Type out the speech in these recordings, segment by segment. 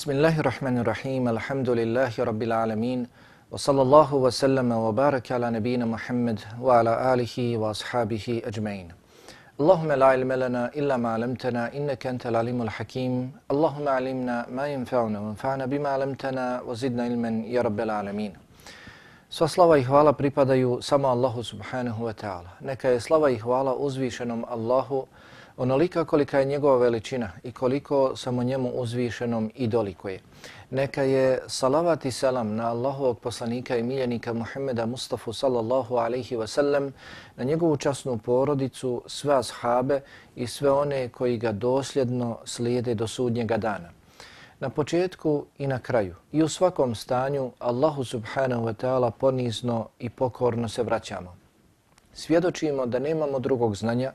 Bismillahirrahmanirrahim. Alhamdulillahi rabbil alamin. Wa sallallahu wa sallama wa baraka ala nabina Muhammad wa ala alihi wa ashabihi ajma'in. Allahumma la ilma lana illa ma 'allamtana innaka antal alimul hakim. Allahumma 'allimna ma yanfa'una wanfa'na bima 'allamtana wa zidna ilman ya rabbil alamin. Sva slava i hvala pripadaju samo Allahu subhanahu wa ta'ala. Neka je slava i hvala uzvišenom Allahu onolika kolika je njegova veličina i koliko samo njemu uzvišenom i dolikuje. Neka je salavat i salam na Allahovog poslanika i miljenika Muhammeda Mustafa sallallahu alaihi wa sallam, na njegovu časnu porodicu, sve ashabe i sve one koji ga dosljedno slijede do sudnjega dana. Na početku i na kraju i u svakom stanju Allahu subhanahu wa ta'ala ponizno i pokorno se vraćamo. Svjedočimo da nemamo drugog znanja,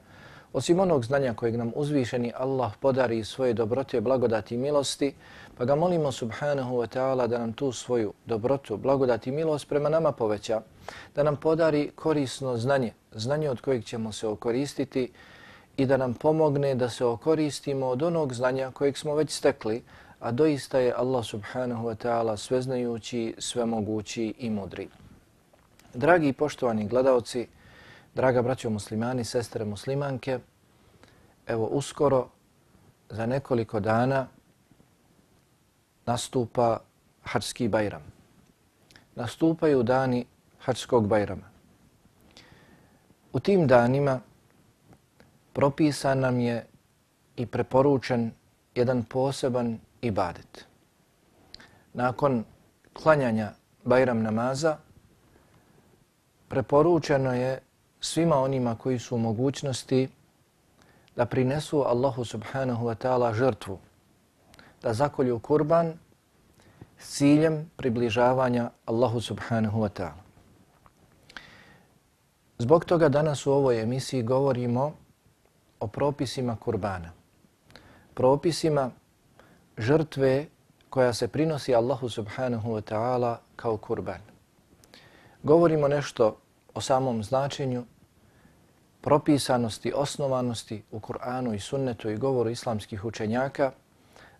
Osim onog znanja kojeg nam uzvišeni Allah podari svoje dobrote, blagodati i milosti, pa ga molimo subhanahu wa ta'ala da nam tu svoju dobrotu, blagodati i milost prema nama poveća, da nam podari korisno znanje, znanje od kojeg ćemo se okoristiti i da nam pomogne da se okoristimo od onog znanja kojeg smo već stekli, a doista je Allah subhanahu wa ta'ala sveznajući, svemogući i mudri. Dragi i poštovani gledalci, Draga braćo muslimani, sestre muslimanke, evo uskoro za nekoliko dana nastupa Hačski bajram. Nastupaju dani Hačskog bajrama. U tim danima propisan nam je i preporučen jedan poseban ibadet. Nakon klanjanja bajram namaza preporučeno je svima onima koji su u mogućnosti da prinesu Allahu subhanahu wa ta'ala žrtvu, da zakolju kurban s ciljem približavanja Allahu subhanahu wa ta'ala. Zbog toga danas u ovoj emisiji govorimo o propisima kurbana. Propisima žrtve koja se prinosi Allahu subhanahu wa ta'ala kao kurban. Govorimo nešto o samom značenju propisanosti, osnovanosti u Kur'anu i sunnetu i govoru islamskih učenjaka,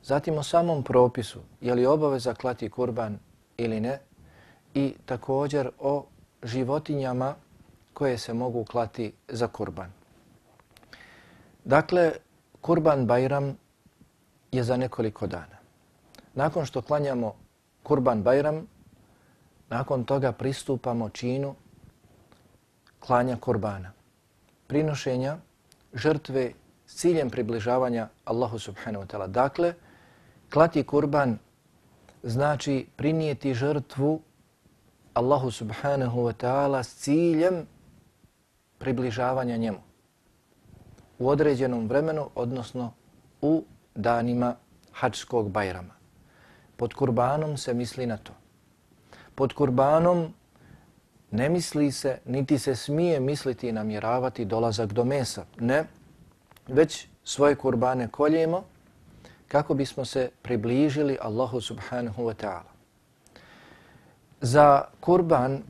zatim o samom propisu, je li obaveza klati kurban ili ne, i također o životinjama koje se mogu klati za kurban. Dakle, kurban Bajram je za nekoliko dana. Nakon što klanjamo kurban Bajram, nakon toga pristupamo činu klanja kurbana prinošenja žrtve s ciljem približavanja Allahu subhanahu wa ta'ala. Dakle, klati kurban znači prinijeti žrtvu Allahu subhanahu wa ta'ala s ciljem približavanja njemu u određenom vremenu, odnosno u danima hačskog bajrama. Pod kurbanom se misli na to. Pod kurbanom ne misli se, niti se smije misliti i namjeravati dolazak do mesa. Ne, već svoje kurbane koljemo kako bismo se približili Allahu subhanahu wa ta'ala. Za kurban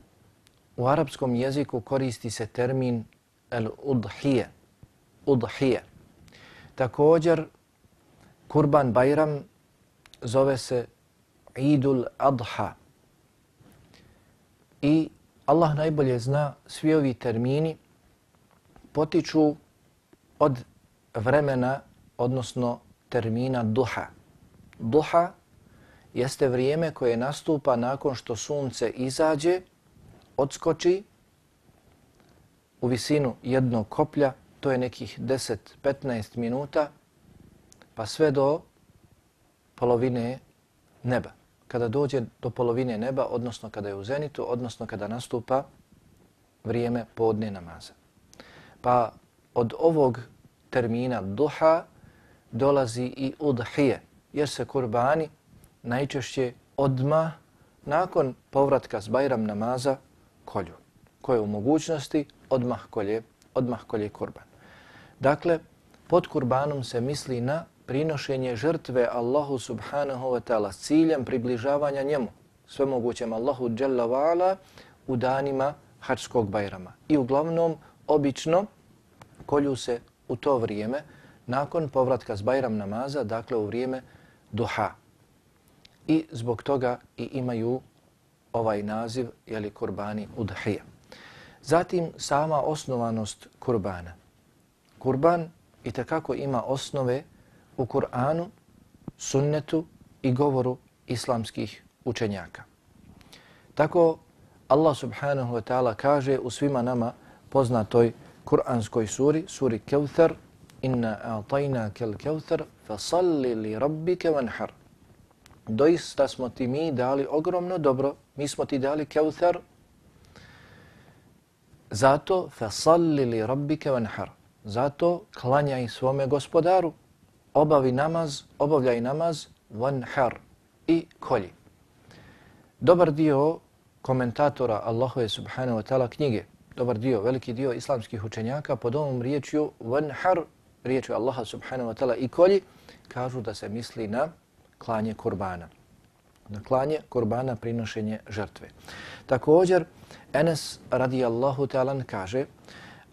u arapskom jeziku koristi se termin el-udhije. Udhije. Također, kurban Bajram zove se Idul Adha. I Allah najbolje zna, svi ovi termini potiču od vremena, odnosno termina duha. Duha jeste vrijeme koje nastupa nakon što sunce izađe, odskoči u visinu jednog koplja, to je nekih 10-15 minuta, pa sve do polovine neba kada dođe do polovine neba, odnosno kada je u zenitu, odnosno kada nastupa vrijeme podne namaza. Pa od ovog termina duha dolazi i udhije, jer se kurbani najčešće odma nakon povratka s bajram namaza kolju, koje u mogućnosti odmah kolje, odmah kolje kurban. Dakle, pod kurbanom se misli na prinošenje žrtve Allahu subhanahu wa ta'ala s ciljem približavanja njemu, svemogućem Allahu jalla wa'ala u danima hačskog bajrama. I uglavnom, obično, kolju se u to vrijeme, nakon povratka s bajram namaza, dakle u vrijeme duha. i zbog toga i imaju ovaj naziv, jeli kurbani udhija. Zatim sama osnovanost kurbana. Kurban i kako ima osnove u Kur'anu, sunnetu i govoru islamskih učenjaka. Tako Allah subhanahu wa ta'ala kaže u svima nama poznatoj Kur'anskoj suri, suri Kevthar, inna a'tajna kel Kevthar, fa salli li rabbike vanhar. Doista smo ti mi dali ogromno dobro, mi smo ti dali Kevthar, zato fa salli li rabbike vanhar. Zato klanjaj svome gospodaru, obavi namaz, obavljaj namaz, vanhar i kolji. Dobar dio komentatora Allahove subhanahu wa ta'ala knjige, dobar dio, veliki dio islamskih učenjaka pod ovom riječju vanhar, riječju Allaha subhanahu wa ta'ala i kolji, kažu da se misli na klanje kurbana. Na klanje kurbana prinošenje žrtve. Također, Enes radijallahu ta'ala kaže,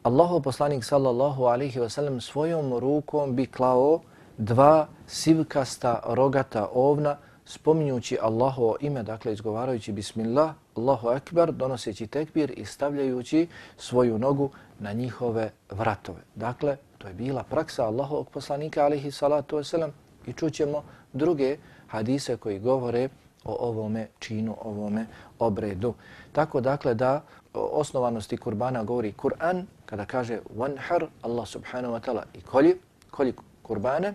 Allahu poslanik sallallahu alaihi wa sallam svojom rukom bi klao dva sivkasta rogata ovna spominjući Allahovo ime, dakle izgovarajući Bismillah, Allahu Akbar, donoseći tekbir i stavljajući svoju nogu na njihove vratove. Dakle, to je bila praksa Allahovog poslanika, alihi salatu wasalam, i čućemo druge hadise koji govore o ovome činu, ovome obredu. Tako dakle da osnovanosti kurbana govori Kur'an, kada kaže wanhar, Allah subhanahu wa ta'ala i kolji, kolji kurbane,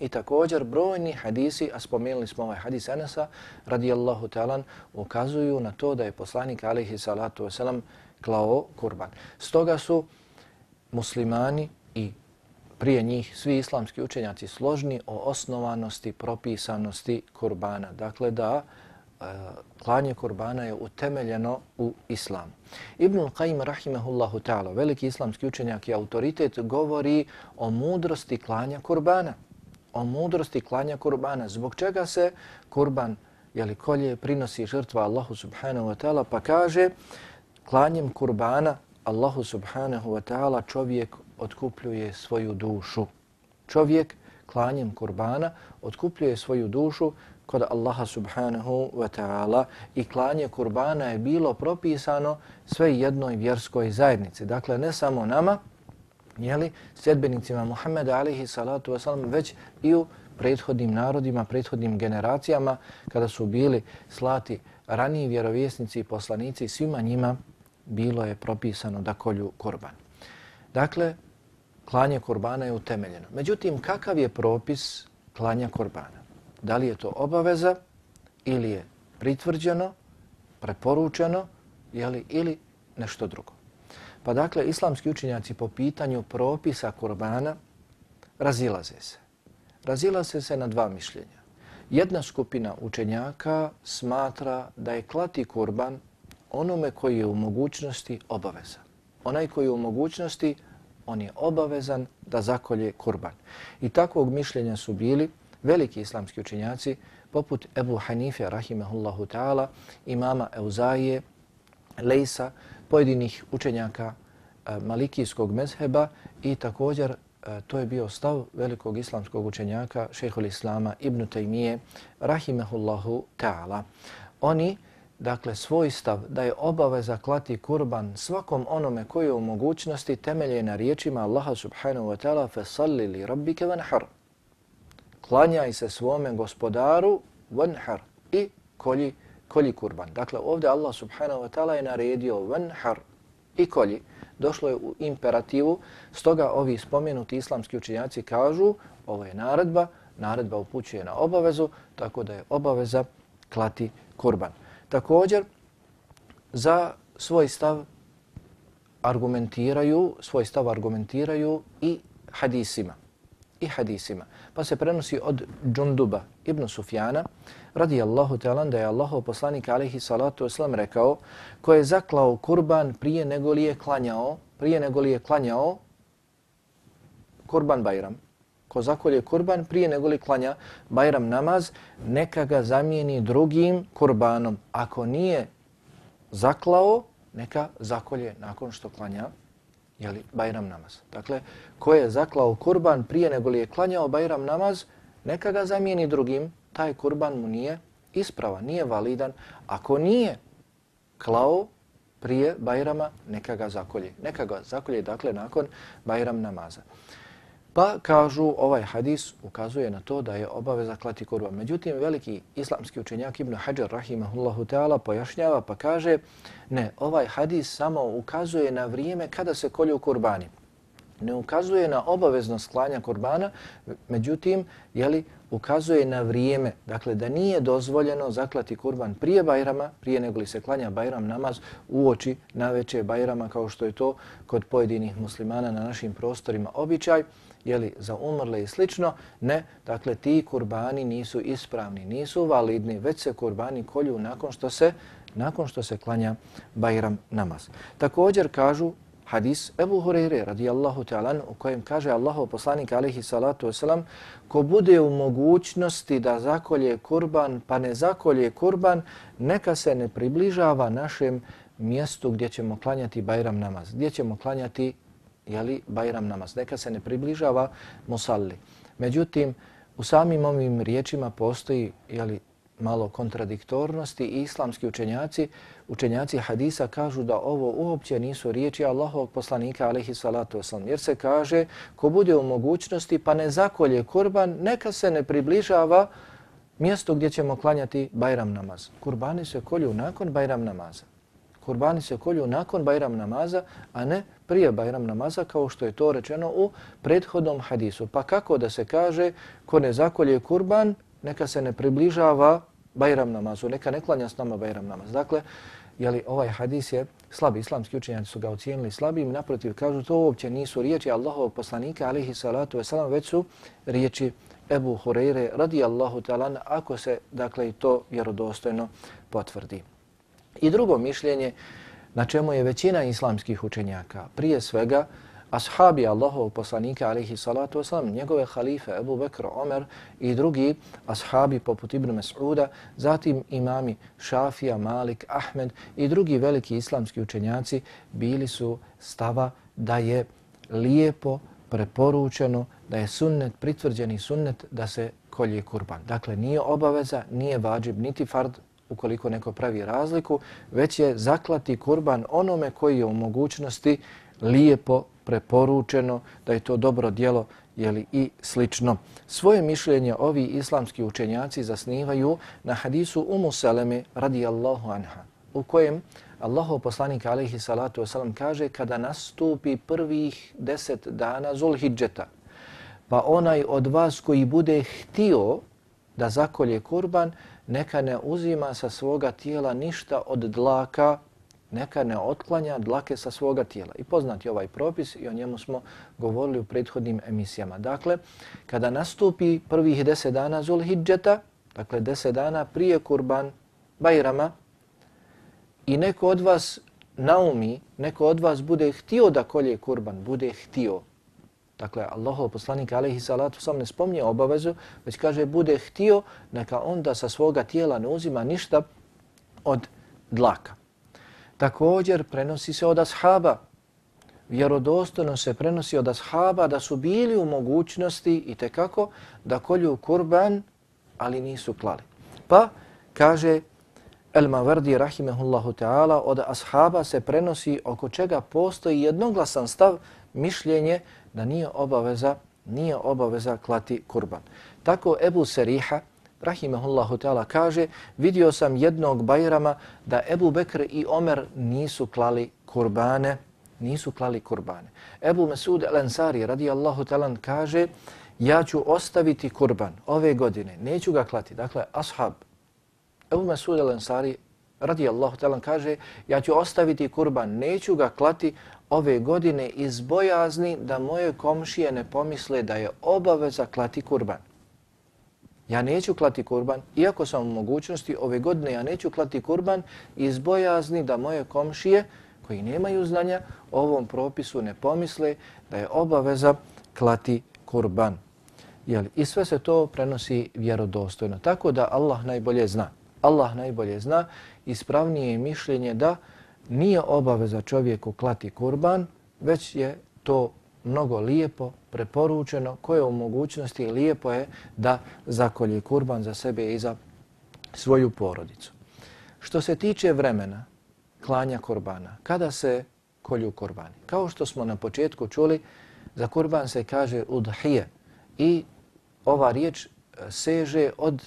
I također brojni hadisi, a spomenuli smo ovaj hadis Anasa radijallahu ta'ala, ukazuju na to da je poslanik alaihi salatu wasalam klao kurban. Stoga su muslimani i prije njih svi islamski učenjaci složni o osnovanosti, propisanosti kurbana. Dakle, da klanje kurbana je utemeljeno u islamu. Ibnul Qayyim rahimehullahu ta'ala, veliki islamski učenjak i autoritet, govori o mudrosti klanja kurbana o mudrosti klanja kurbana. Zbog čega se kurban jeli, kolje prinosi žrtva Allahu subhanahu wa ta'ala pa kaže klanjem kurbana Allahu subhanahu wa ta'ala čovjek otkupljuje svoju dušu. Čovjek klanjem kurbana otkupljuje svoju dušu kod Allaha subhanahu wa ta'ala i klanje kurbana je bilo propisano sve jednoj vjerskoj zajednici. Dakle, ne samo nama, jeli, sljedbenicima Muhammeda alihi salatu wasalam već i u prethodnim narodima, prethodnim generacijama kada su bili slati raniji vjerovjesnici i poslanici, svima njima bilo je propisano da kolju kurban. Dakle, klanje kurbana je utemeljeno. Međutim, kakav je propis klanja kurbana? Da li je to obaveza ili je pritvrđeno, preporučeno jeli, ili nešto drugo? Pa dakle, islamski učinjaci po pitanju propisa kurbana razilaze se. Razilaze se na dva mišljenja. Jedna skupina učenjaka smatra da je klati kurban onome koji je u mogućnosti obavezan. Onaj koji je u mogućnosti, on je obavezan da zakolje kurban. I takvog mišljenja su bili veliki islamski učenjaci poput Ebu Hanife, rahimahullahu ta'ala, imama Euzaije, Lejsa, pojedinih učenjaka eh, malikijskog mezheba i također eh, to je bio stav velikog islamskog učenjaka šehhul Islama ibn Taymije rahimehullahu ta'ala. Oni, dakle, svoj stav da je obaveza klati kurban svakom onome koji je u mogućnosti temelje na riječima Allaha subhanahu wa ta'ala fasalli li rabbike vanhar. Klanjaj se svome gospodaru vanhar i kolji kolji kurban. Dakle, ovdje Allah subhanahu wa ta'ala je naredio vanhar i kolji. Došlo je u imperativu, stoga ovi spomenuti islamski učinjaci kažu ovo je naredba, naredba upućuje na obavezu, tako da je obaveza klati kurban. Također, za svoj stav argumentiraju, svoj stav argumentiraju i hadisima. I hadisima. Pa se prenosi od Džunduba ibn Sufjana, radijallahu ta'ala da je Allahov poslanik alaihi salatu wasalam rekao ko je zaklao kurban prije nego li je klanjao, prije nego li je klanjao kurban Bajram. Ko zakolje kurban prije nego li klanja Bajram namaz, neka ga zamijeni drugim kurbanom. Ako nije zaklao, neka zakolje nakon što klanja jeli, Bajram namaz. Dakle, ko je zaklao kurban prije nego li je klanjao Bajram namaz, neka ga zamijeni drugim taj kurban mu nije isprava, nije validan. Ako nije klao prije Bajrama, neka ga zakolje. Neka ga zakolje, dakle, nakon Bajram namaza. Pa kažu, ovaj hadis ukazuje na to da je obaveza klati kurban. Međutim, veliki islamski učenjak Ibn Hajar rahimahullahu ta'ala pojašnjava pa kaže ne, ovaj hadis samo ukazuje na vrijeme kada se kolju kurbani. Ne ukazuje na obaveznost klanja kurbana, međutim, jeli, ukazuje na vrijeme, dakle da nije dozvoljeno zaklati kurban prije Bajrama, prije nego li se klanja Bajram namaz u oči na veće Bajrama kao što je to kod pojedinih muslimana na našim prostorima običaj, jeli, za umrle i slično, ne, dakle ti kurbani nisu ispravni, nisu validni, već se kurbani kolju nakon što se nakon što se klanja Bajram namaz. Također kažu hadis Ebu Hureyre radijallahu ta'ala u kojem kaže Allahov poslanik alaihi salatu wasalam ko bude u mogućnosti da zakolje kurban pa ne zakolje kurban neka se ne približava našem mjestu gdje ćemo klanjati Bajram namaz, gdje ćemo klanjati jeli, Bajram namaz. Neka se ne približava musalli. Međutim, u samim ovim riječima postoji jeli, malo kontradiktornosti i islamski učenjaci, učenjaci hadisa kažu da ovo uopće nisu riječi Allahovog poslanika alaihi salatu wasalam. Jer se kaže ko bude u mogućnosti pa ne zakolje kurban, neka se ne približava mjesto gdje ćemo klanjati Bajram namaz. Kurbani se kolju nakon Bajram namaza. Kurbani se kolju nakon Bajram namaza, a ne prije Bajram namaza kao što je to rečeno u prethodnom hadisu. Pa kako da se kaže ko ne zakolje kurban, neka se ne približava Bajram namazu, neka ne klanja s nama Bajram namaz. Dakle, jeli, ovaj hadis je slabi, islamski učenjaci su ga ocijenili slabim, naprotiv kažu to uopće nisu riječi Allahovog poslanika alihi salatu wasalam, već su riječi Ebu Hureyre radijallahu talan, ako se dakle i to vjerodostojno potvrdi. I drugo mišljenje na čemu je većina islamskih učenjaka, prije svega ashabi Allahov poslanika alaihi salatu wasalam, njegove halife Ebu Bekr, Omer i drugi ashabi poput Ibn Mas'uda, zatim imami Šafija, Malik, Ahmed i drugi veliki islamski učenjaci bili su stava da je lijepo preporučeno da je sunnet, pritvrđeni sunnet da se kolje kurban. Dakle, nije obaveza, nije vađib, niti fard ukoliko neko pravi razliku, već je zaklati kurban onome koji je u mogućnosti lijepo preporučeno, da je to dobro dijelo jeli, i slično. Svoje mišljenje ovi islamski učenjaci zasnivaju na hadisu Umu Seleme radijallahu anha, u kojem Allahov poslanik alaihi salatu wasalam kaže kada nastupi prvih deset dana Zulhidžeta, pa onaj od vas koji bude htio da zakolje kurban, neka ne uzima sa svoga tijela ništa od dlaka, neka ne otklanja dlake sa svoga tijela. I poznati ovaj propis i o njemu smo govorili u prethodnim emisijama. Dakle, kada nastupi prvih deset dana Zulhidžeta, dakle deset dana prije kurban Bajrama, i neko od vas naumi, neko od vas bude htio da kolje kurban, bude htio, Dakle, Allahov poslanik alaihi salatu sam ne spomnije obavezu, već kaže bude htio neka onda sa svoga tijela ne uzima ništa od dlaka. Također prenosi se od ashaba. Vjerodostojno se prenosi od ashaba da su bili u mogućnosti i te kako da kolju kurban, ali nisu klali. Pa kaže El Mavardi rahimehullahu ta'ala od ashaba se prenosi oko čega postoji jednoglasan stav mišljenje da nije obaveza nije obaveza klati kurban. Tako Ebu Seriha, rahimehullahu ta'ala, kaže vidio sam jednog bajrama da Ebu Bekr i Omer nisu klali kurbane, nisu klali kurbane. Ebu Mesud al-Ansari radijallahu ta'ala kaže ja ću ostaviti kurban ove godine, neću ga klati. Dakle, ashab, Ebu Mesud al-Ansari radijallahu ta'ala kaže ja ću ostaviti kurban, neću ga klati ove godine iz bojazni da moje komšije ne pomisle da je obaveza klati kurban. Ja neću klati kurban, iako sam u mogućnosti ove godine ja neću klati kurban iz bojazni da moje komšije koji nemaju znanja o ovom propisu ne pomisle da je obaveza klati kurban. Jel? I sve se to prenosi vjerodostojno. Tako da Allah najbolje zna. Allah najbolje zna ispravnije mišljenje da nije obaveza čovjeku klati kurban, već je to mnogo lijepo, preporučeno, koje u mogućnosti lijepo je da zakolji kurban za sebe i za svoju porodicu. Što se tiče vremena klanja kurbana, kada se kolju kurbani? Kao što smo na početku čuli, za kurban se kaže udhije i ova riječ eh, seže od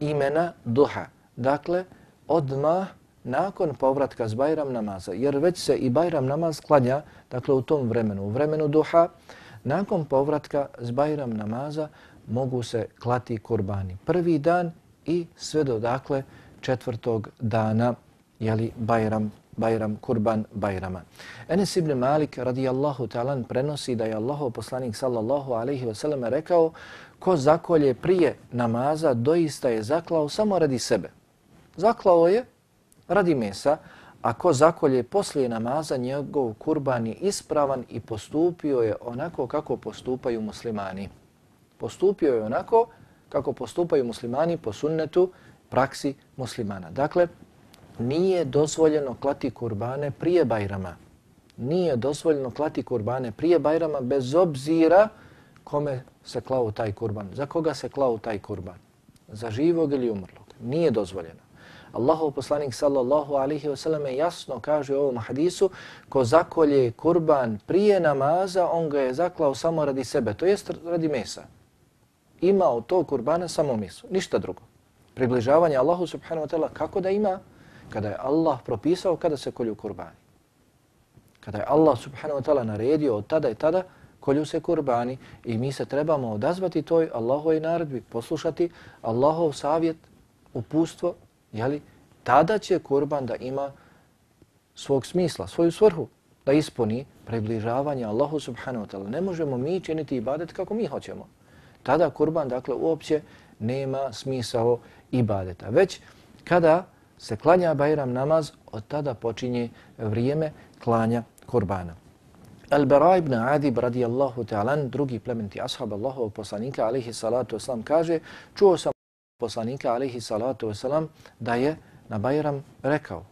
imena duha. Dakle, odmah nakon povratka z Bajram namaza, jer već se i Bajram namaz klanja, dakle u tom vremenu, u vremenu duha, nakon povratka z Bajram namaza mogu se klati kurbani. Prvi dan i sve do dakle četvrtog dana, jeli Bajram, Bajram, kurban Bajrama. Enes ibn Malik radijallahu ta'ala prenosi da je Allahov poslanik sallallahu alaihi wasallam rekao ko zakolje prije namaza doista je zaklao samo radi sebe. Zaklao je radi mesa, a ko zakolje poslije namaza, njegov kurban je ispravan i postupio je onako kako postupaju muslimani. Postupio je onako kako postupaju muslimani po sunnetu praksi muslimana. Dakle, nije dozvoljeno klati kurbane prije Bajrama. Nije dozvoljeno klati kurbane prije Bajrama bez obzira kome se klao taj kurban. Za koga se klao taj kurban? Za živog ili umrlog? Nije dozvoljeno. Allahov poslanik sallallahu alaihi wasallam jasno kaže u ovom hadisu ko zakolje kurban prije namaza, on ga je zaklao samo radi sebe, to jest radi mesa. Imao to kurbana samo meso, ništa drugo. Približavanje Allahu subhanahu wa ta'ala kako da ima? Kada je Allah propisao kada se kolju kurbani. Kada je Allah subhanahu wa ta'ala naredio od tada i tada, kolju se kurbani i mi se trebamo odazvati toj Allahovoj naredbi, poslušati Allahov savjet, upustvo, jeli, tada će kurban da ima svog smisla, svoju svrhu, da ispuni približavanje Allahu subhanahu wa ta'ala. Ne možemo mi činiti ibadet kako mi hoćemo. Tada kurban, dakle, uopće nema smisao ibadeta. Već kada se klanja Bajram namaz, od tada počinje vrijeme klanja kurbana. Al-Bara ibn Adib radijallahu ta'ala, drugi plementi ashab Allahovog poslanika, alihi salatu wasalam, kaže, čuo sam poslanika, alihi salatu wasalam, da je na Bajram rekao,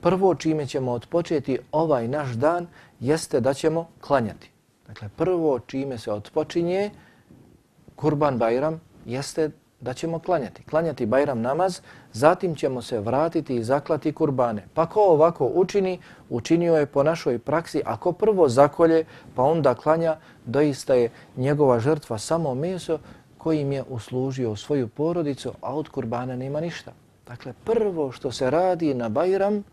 prvo čime ćemo odpočeti ovaj naš dan jeste da ćemo klanjati. Dakle, prvo čime se odpočinje kurban Bajram jeste da ćemo klanjati. Klanjati Bajram namaz, zatim ćemo se vratiti i zaklati kurbane. Pa ko ovako učini, učinio je po našoj praksi. Ako prvo zakolje, pa onda klanja, doista je njegova žrtva samo meso kojim je uslužio svoju porodicu, a od kurbana nema ništa. Dakle, prvo što se radi na Bajram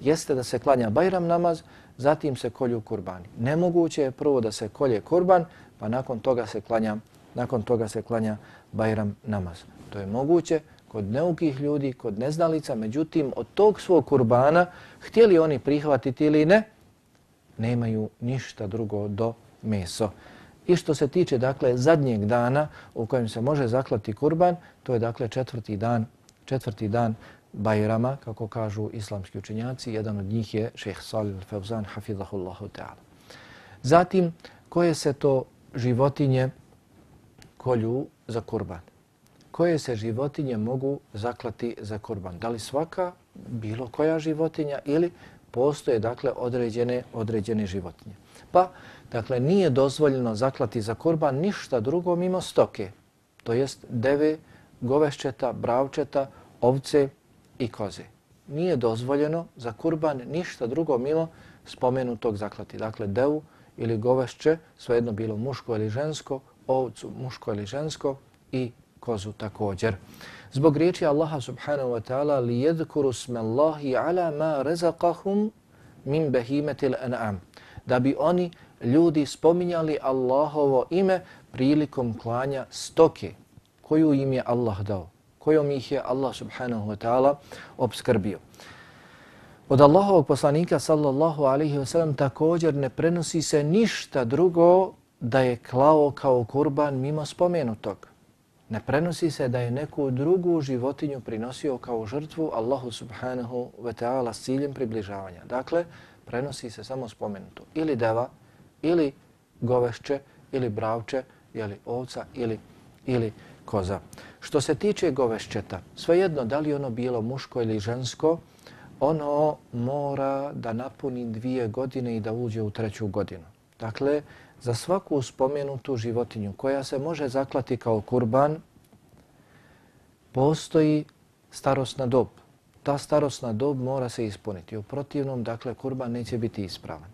jeste da se klanja Bajram namaz, zatim se kolju kurbani. Nemoguće je prvo da se kolje kurban, pa nakon toga se klanja, nakon toga se klanja Bajram namaz. To je moguće kod neukih ljudi, kod neznalica, međutim od tog svog kurbana, htjeli oni prihvatiti ili ne, nemaju ništa drugo do meso. I što se tiče dakle zadnjeg dana u kojem se može zaklati kurban, to je dakle četvrti dan, četvrti dan Bajrama, kako kažu islamski učenjaci, jedan od njih je šeheh Salil Fevzan, hafidhahullahu ta'ala. Zatim, koje se to životinje kolju za kurban? Koje se životinje mogu zaklati za kurban? Da li svaka, bilo koja životinja ili postoje dakle određene određene životinje? Pa, dakle, nije dozvoljeno zaklati za kurban ništa drugo mimo stoke, to jest deve, goveščeta, bravčeta, ovce i koze. Nije dozvoljeno za kurban ništa drugo mimo spomenutog zaklati. Dakle, devu ili govešće, svejedno bilo muško ili žensko, ovcu muško ili žensko i kozu također. Zbog riječi Allaha subhanahu wa ta'ala li jedkuru smellahi ala ma rezaqahum min behimetil an'am. Da bi oni ljudi spominjali Allahovo ime prilikom klanja stoke koju im je Allah dao, kojom ih je Allah subhanahu wa ta'ala obskrbio. Od Allahovog poslanika sallallahu alaihi wa sallam također ne prenosi se ništa drugo da je klao kao kurban mimo spomenutog. Ne prenosi se da je neku drugu životinju prinosio kao žrtvu Allahu subhanahu wa ta'ala s ciljem približavanja. Dakle, prenosi se samo spomenuto. Ili deva, ili govešće, ili bravče, ili ovca, ili, ili koza. Što se tiče govešćeta, svejedno da li ono bilo muško ili žensko, ono mora da napuni dvije godine i da uđe u treću godinu. Dakle, za svaku spomenutu životinju koja se može zaklati kao kurban, postoji starosna dob. Ta starosna dob mora se ispuniti. U protivnom, dakle, kurban neće biti ispravan.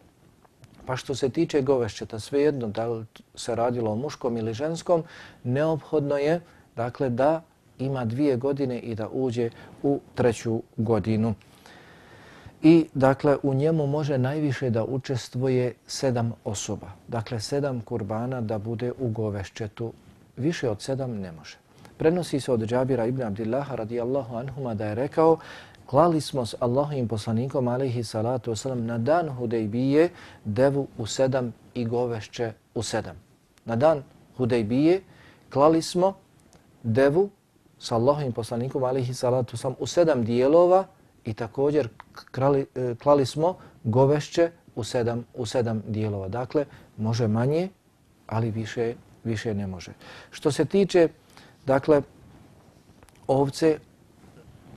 Pa što se tiče govešćeta, svejedno da li se radilo o muškom ili ženskom, neophodno je dakle, da ima dvije godine i da uđe u treću godinu. I dakle, u njemu može najviše da učestvuje sedam osoba. Dakle, sedam kurbana da bude u govešćetu. Više od sedam ne može. Prenosi se od Džabira ibn Abdillaha radijallahu anhuma da je rekao klali smo s Allahovim poslanikom alaihi salatu wasalam na dan Hudejbije devu u sedam i govešće u sedam. Na dan Hudejbije klali smo devu s Allahovim poslanikom alaihi salatu wasalam u sedam dijelova i također krali, e, klali smo govešće u sedam, u sedam dijelova. Dakle, može manje, ali više, više ne može. Što se tiče, dakle, ovce,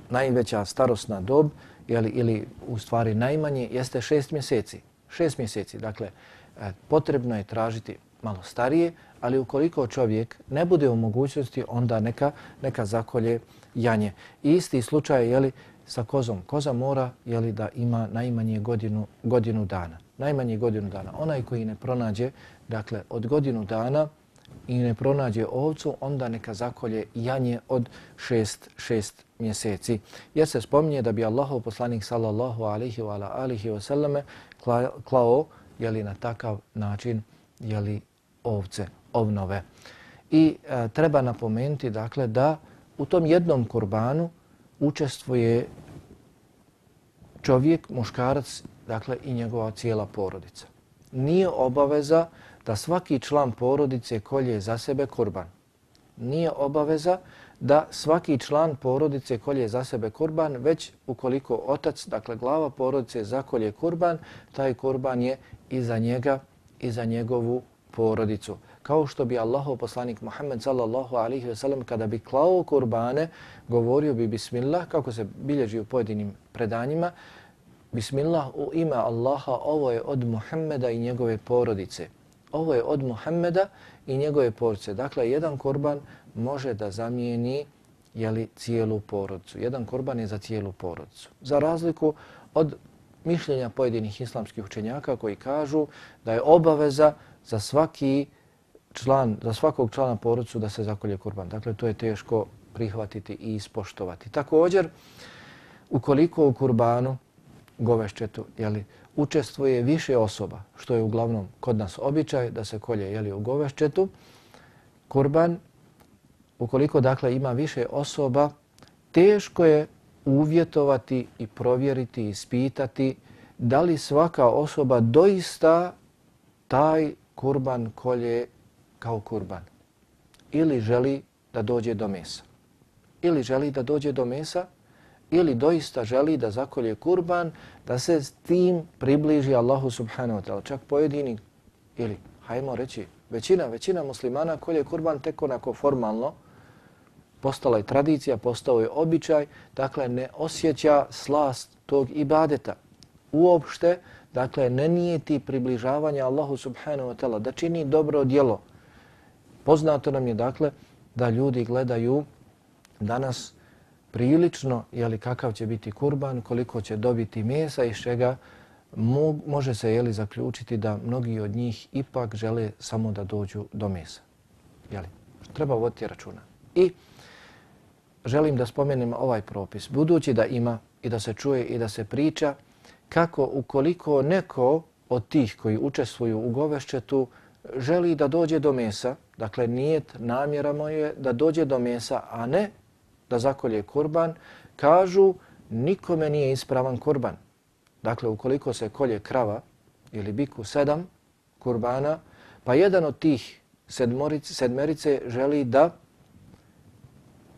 najveća starosna dob, jeli, ili u stvari najmanje, jeste šest mjeseci. Šest mjeseci, dakle, e, potrebno je tražiti malo starije, ali ukoliko čovjek ne bude u mogućnosti, onda neka, neka zakolje janje. I isti slučaj je li sa kozom. Koza mora je li da ima najmanje godinu, godinu dana. Najmanje godinu dana. Onaj koji ne pronađe, dakle, od godinu dana i ne pronađe ovcu, onda neka zakolje janje od šest, šest mjeseci. Jer se spominje da bi Allahov poslanik sallallahu alihi wa alihi wa sallame klao jeli, na takav način jeli, ovce, ovnove. I a, treba napomenuti dakle, da u tom jednom kurbanu učestvuje čovjek, muškarac, dakle i njegova cijela porodica. Nije obaveza da svaki član porodice kolje za sebe kurban. Nije obaveza da svaki član porodice kolje za sebe kurban, već ukoliko otac, dakle glava porodice, zakolje kurban, taj kurban je i za njega i za njegovu porodicu. Kao što bi Allahov poslanik Muhammed sallallahu alaihi ve sellem kada bi klao kurbane, govorio bi bismillah, kako se bilježi u pojedinim predanjima, bismillah u ime Allaha, ovo je od Muhammeda i njegove porodice. Ovo je od Muhammeda i njegove porodice. Dakle, jedan kurban može da zamijeni jeli, cijelu porodicu. Jedan kurban je za cijelu porodicu. Za razliku od mišljenja pojedinih islamskih učenjaka koji kažu da je obaveza za svaki član, za svakog člana porodicu da se zakolje kurban. Dakle, to je teško prihvatiti i ispoštovati. Također, ukoliko u kurbanu govešćetu jeli, učestvuje više osoba, što je uglavnom kod nas običaj da se kolje jeli, u govešćetu, kurban, ukoliko dakle ima više osoba, teško je uvjetovati i provjeriti i ispitati da li svaka osoba doista taj kurban kolje kao kurban ili želi da dođe do mesa. Ili želi da dođe do mesa ili doista želi da zakolje kurban da se s tim približi Allahu subhanahu wa ta'ala. Čak pojedini ili hajmo reći većina, većina muslimana kolje kurban tek onako formalno postala je tradicija, postao je običaj, dakle ne osjeća slast tog ibadeta. Uopšte, dakle ne nije ti približavanja Allahu subhanahu wa ta'ala da čini dobro djelo. Poznato nam je dakle da ljudi gledaju danas prilično jeli, kakav će biti kurban, koliko će dobiti mesa i čega mo može se jeli, zaključiti da mnogi od njih ipak žele samo da dođu do mesa. Jeli? Treba voditi računa. I želim da spomenem ovaj propis. Budući da ima i da se čuje i da se priča kako ukoliko neko od tih koji učestvuju u govešćetu želi da dođe do mesa, dakle nijet namjera je da dođe do mesa, a ne da zakolje kurban, kažu nikome nije ispravan kurban. Dakle, ukoliko se kolje krava ili biku sedam kurbana, pa jedan od tih sedmorice, sedmerice želi da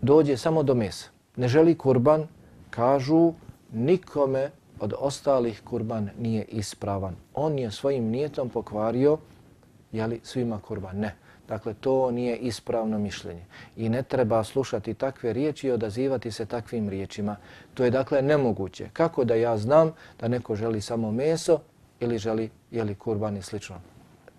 dođe samo do mesa. Ne želi kurban, kažu nikome od ostalih kurban nije ispravan. On je svojim nijetom pokvario jeli, svima kurban. Ne. Dakle, to nije ispravno mišljenje. I ne treba slušati takve riječi i odazivati se takvim riječima. To je dakle nemoguće. Kako da ja znam da neko želi samo meso ili želi jeli, kurban i slično?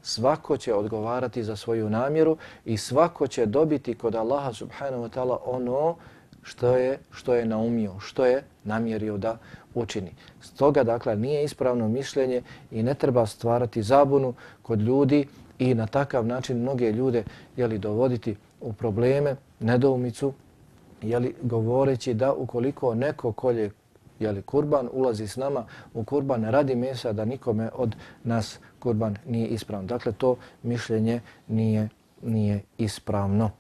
Svako će odgovarati za svoju namjeru i svako će dobiti kod Allaha subhanahu wa ta'ala ono što je, što je naumio, što je namjerio da učini. Stoga, dakle, nije ispravno mišljenje i ne treba stvarati zabunu kod ljudi i na takav način mnoge ljude jeli, dovoditi u probleme, nedoumicu, jeli, govoreći da ukoliko neko kolje jeli, kurban ulazi s nama u kurban radi mesa da nikome od nas kurban nije ispravno. Dakle, to mišljenje nije, nije ispravno.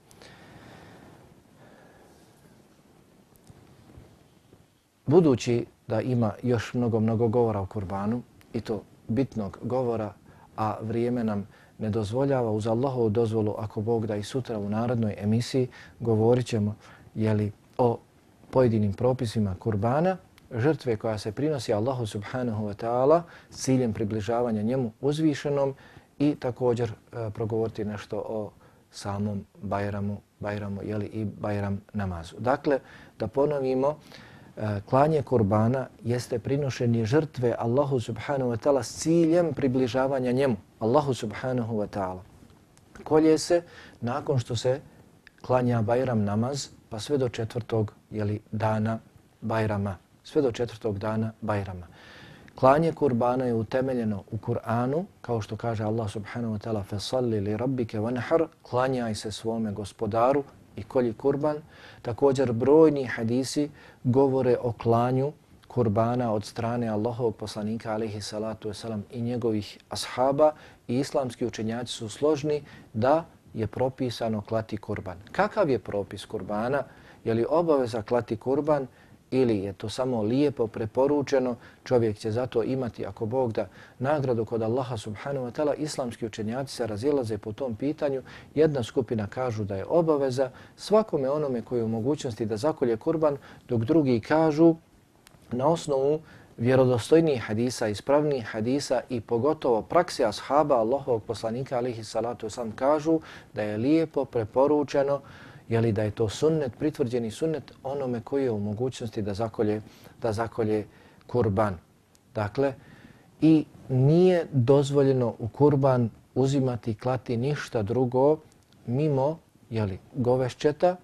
Budući da ima još mnogo, mnogo govora o kurbanu i to bitnog govora, a vrijeme nam ne dozvoljava uz Allahovu dozvolu, ako Bog da i sutra u narodnoj emisiji govorit ćemo jeli, o pojedinim propisima kurbana, žrtve koja se prinosi Allahu subhanahu wa ta'ala s ciljem približavanja njemu uzvišenom i također e, progovoriti nešto o samom Bajramu, Bajramu jeli, i Bajram namazu. Dakle, da ponovimo, e, klanje kurbana jeste prinošenje žrtve Allahu subhanahu wa ta'ala s ciljem približavanja njemu, Allahu subhanahu wa ta'ala. Kolje se nakon što se klanja Bajram namaz, pa sve do četvrtog jeli, dana Bajrama sve do četvrtog dana Bajrama. Klanje kurbana je utemeljeno u Kur'anu, kao što kaže Allah subhanahu wa ta'ala فَصَلِّ لِرَبِّكَ وَنَحَرْ Klanjaj se svome gospodaru i kolji kurban. Također brojni hadisi govore o klanju kurbana od strane Allahovog poslanika alaihi salatu wasalam i njegovih ashaba i islamski učenjaci su složni da je propisano klati kurban. Kakav je propis kurbana? Je li obaveza klati kurban? Ili je to samo lijepo preporučeno, čovjek će zato imati, ako Bog da, nagradu kod Allaha subhanahu wa ta'ala, islamski učenjaci se razilaze po tom pitanju. Jedna skupina kažu da je obaveza svakome onome koji je u mogućnosti da zakolje kurban, dok drugi kažu na osnovu vjerodostojnih hadisa, ispravnih hadisa i pogotovo praksi ashaba Allahovog poslanika alihi salatu sam kažu da je lijepo preporučeno jeli da je to sunnet, pritvrđeni sunnet onome koji je u mogućnosti da zakolje, da zakolje kurban. Dakle, i nije dozvoljeno u kurban uzimati klati ništa drugo mimo jeli, govešćeta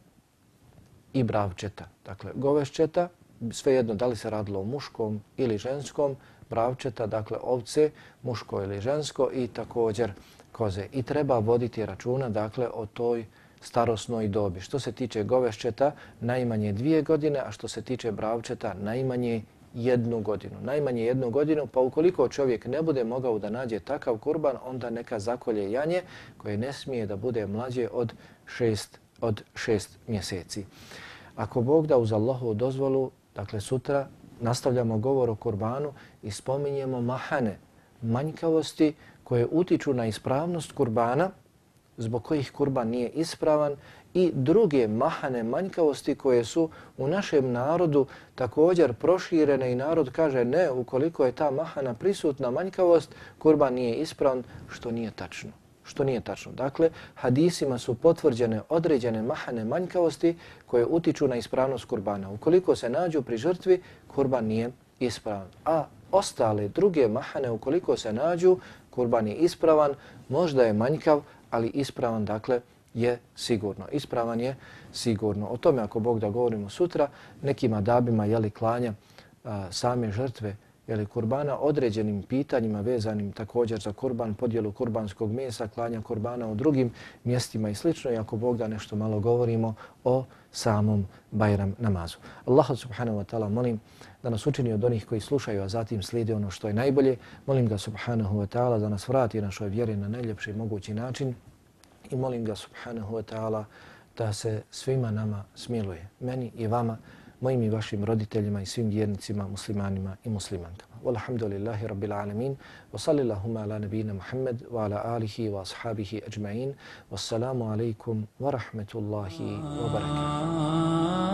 i bravčeta. Dakle, govešćeta, svejedno da li se radilo o muškom ili ženskom, bravčeta, dakle ovce, muško ili žensko i također koze. I treba voditi računa dakle o toj starosnoj dobi. Što se tiče govešćeta, najmanje dvije godine, a što se tiče bravčeta, najmanje jednu godinu. Najmanje jednu godinu, pa ukoliko čovjek ne bude mogao da nađe takav kurban, onda neka zakolje janje koje ne smije da bude mlađe od šest, od šest mjeseci. Ako Bog da uz Allahu dozvolu, dakle sutra nastavljamo govor o kurbanu i spominjemo mahane, manjkavosti koje utiču na ispravnost kurbana, zbog kojih kurban nije ispravan i druge mahane manjkavosti koje su u našem narodu također proširene i narod kaže ne, ukoliko je ta mahana prisutna manjkavost, kurban nije ispravan, što nije tačno. Što nije tačno. Dakle, hadisima su potvrđene određene mahane manjkavosti koje utiču na ispravnost kurbana. Ukoliko se nađu pri žrtvi, kurban nije ispravan. A ostale druge mahane, ukoliko se nađu, kurban je ispravan, možda je manjkav, ali ispravan dakle je sigurno. Ispravan je sigurno. O tome ako Bog da govorimo sutra, nekim adabima jeli klanja a, same žrtve jeli kurbana određenim pitanjima vezanim također za kurban, podjelu kurbanskog mesa, klanja kurbana u drugim mjestima i slično. I ako Bog da nešto malo govorimo o samom Bajram namazu. Allah subhanahu wa ta'ala molim da nas učini od onih koji slušaju, a zatim slijede ono što je najbolje. Molim ga subhanahu wa ta'ala da nas vrati našoj vjeri na najljepši mogući način i molim ga subhanahu wa ta'ala da se svima nama smiluje, meni i vama, mojim i vašim roditeljima i svim vjernicima, muslimanima i muslimankama. Walhamdulillahi rabbil alamin. Wa sallillahumma ala nabina Muhammad wa ala alihi wa ashabihi ajma'in. Wassalamu alaikum wa rahmetullahi wa barakatuh.